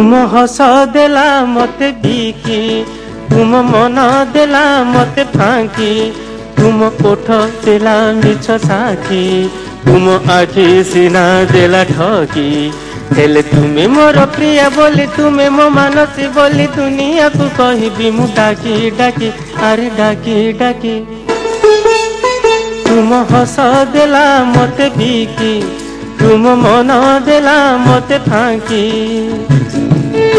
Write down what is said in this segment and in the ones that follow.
তুম হস দেলা মতে বিকি তুম মন দেলা মতে ফাঁকি তুম কোঠ দেলা মিছ সাক্ষী তুম আখি সিনা দেলা ঠকি ହେଲେ ତୁମେ ମୋର ପ୍ରିୟା ବୋଲି ତୁମେ ମୋ ମାନସୀ ବୋଲି ଦୁନିଆକୁ କହିବି ମୁଁ ଡାକି ଡାକି ଆରେ ଡାକି ଡାକି ତୁମ ହସ ଦେଲା ମୋତେ ବିକି ତୁମ ମନ ଦେଲା ମୋତେ ଫାଙ୍କି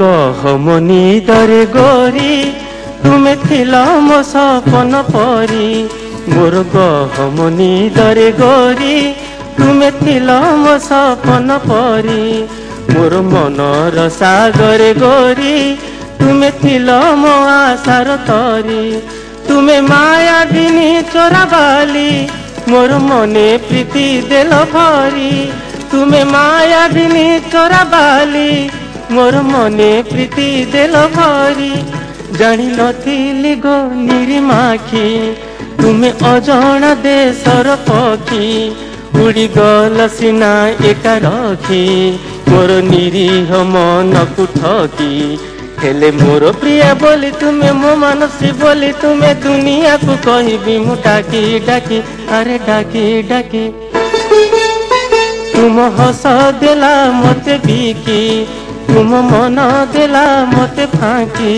ଗହମନି ଦରେ ଗୋରି ତୁମେ ଥିଲ ମୋ ସପନ ପରି ମୋର ଗହମନି ଦରେ ଗୋରି ତୁମେ ଥିଲ ମୋ ସପନ ପରି ମୋର ମନର ସାଗରେ ଗୋରି ତୁମେ ଥିଲ ମୋ ଆଶାର ତରି ତୁମେ ମାୟା ଦିନି ଚୋରାବାଲି মোর মনে প্রীতি দেল ভরি তুমি মায়াবিনী চোরাবালি মোর মনে প্রীতি দেল ভরি জানি নথিলি গো নিরিমাখি তুমি অজানা দেশর পক্ষী উড়ি গল সিনা একা রখি মোর নিরীহ মনকু ঠকি ହେଲେ ମୋର ପ୍ରିୟା ବୋଲି ତୁମେ ମୋ ମାନସୀ ବୋଲି ତୁମେ ଦୁନିଆକୁ କହିବି ମୁଁ ଡାକି ଡାକି ଆରେ ଡାକି ଡାକି ତୁମ ହସ ଦେଲା ମୋତେ ବିକି तुम मन देला मते फाँकी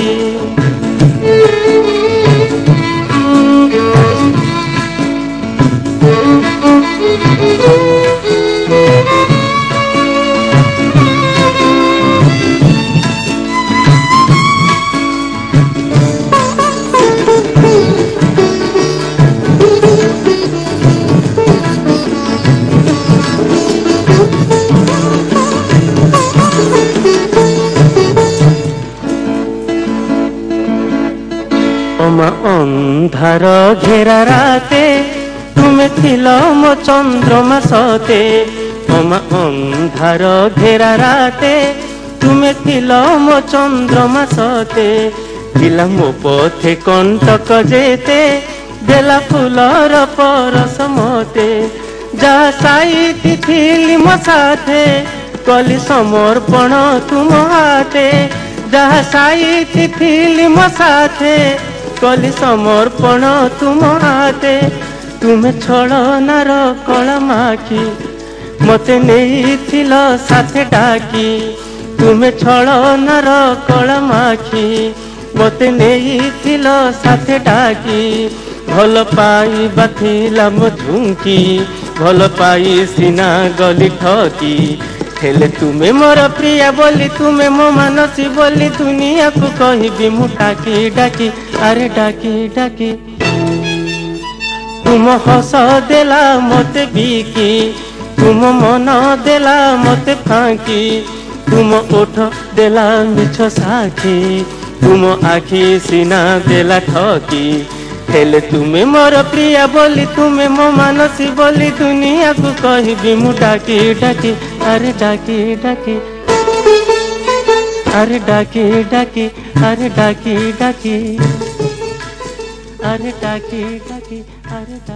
ଅନ୍ଧାର ଘେରା ରାତେ ତୁମେ ଥିଲ ମୋ ଚନ୍ଦ୍ରମା ସତେ ଅମା ଅନ୍ଧାର ଘେରା ରାତେ ତୁମେ ଥିଲ ମୋ ଚନ୍ଦ୍ରମା ସତେ ଥିଲା ମୋ ପଥେ କଣ୍ଟକ ଯେତେ ଦେଲା ଫୁଲର ପରସ ମତେ যা সাইতি ছিলি মো সাথে কলি সমর্পণ তুম হাতে যা সাইতি ছিলি মো সাথে କଲି ସମର୍ପଣ ତୁମ ହାତେ ତୁମେ ଛଳନାର କଳ ମାଖି ମୋତେ ନେଇଥିଲ ସାଥେ ଡାକି ତୁମେ ଛଳନାର କଳ ମାଖି ମୋତେ ନେଇଥିଲ ସାଥେ ଡାକି ଭଲ ପାଇବା ଥିଲା ମୋ ଝୁଙ୍କି ଭଲ ପାଇ ସିନା ଗଲି ଠକି ହେଲେ ତୁମେ ମୋର ପ୍ରିୟା ବୋଲି ତୁମେ ମୋ ମାନସୀ ବୋଲି ଦୁନିଆକୁ କହିବି ମୁଁ ଡାକି ଡାକି ଆରେ ଡାକି ଡାକି ତୁମ ହସ ଦେଲା ମୋତେ ବିକି ତୁମ ମନ ଦେଲା ମୋତେ ଫାଙ୍କି ତୁମ ଓଠ ଦେଲା ମିଛ ସାକ୍ଷୀ তুম আখি সিনা দেলা ঠকি হেলে তুমি মোর প্রিয়া বলি তুমি মো মানসী বলি দুনিয়াকু কহিবি মু ডাকি ডাকি अरे डाके डाके अरे डाके डाके अरे डाके डाके अरे डाके डाके अरे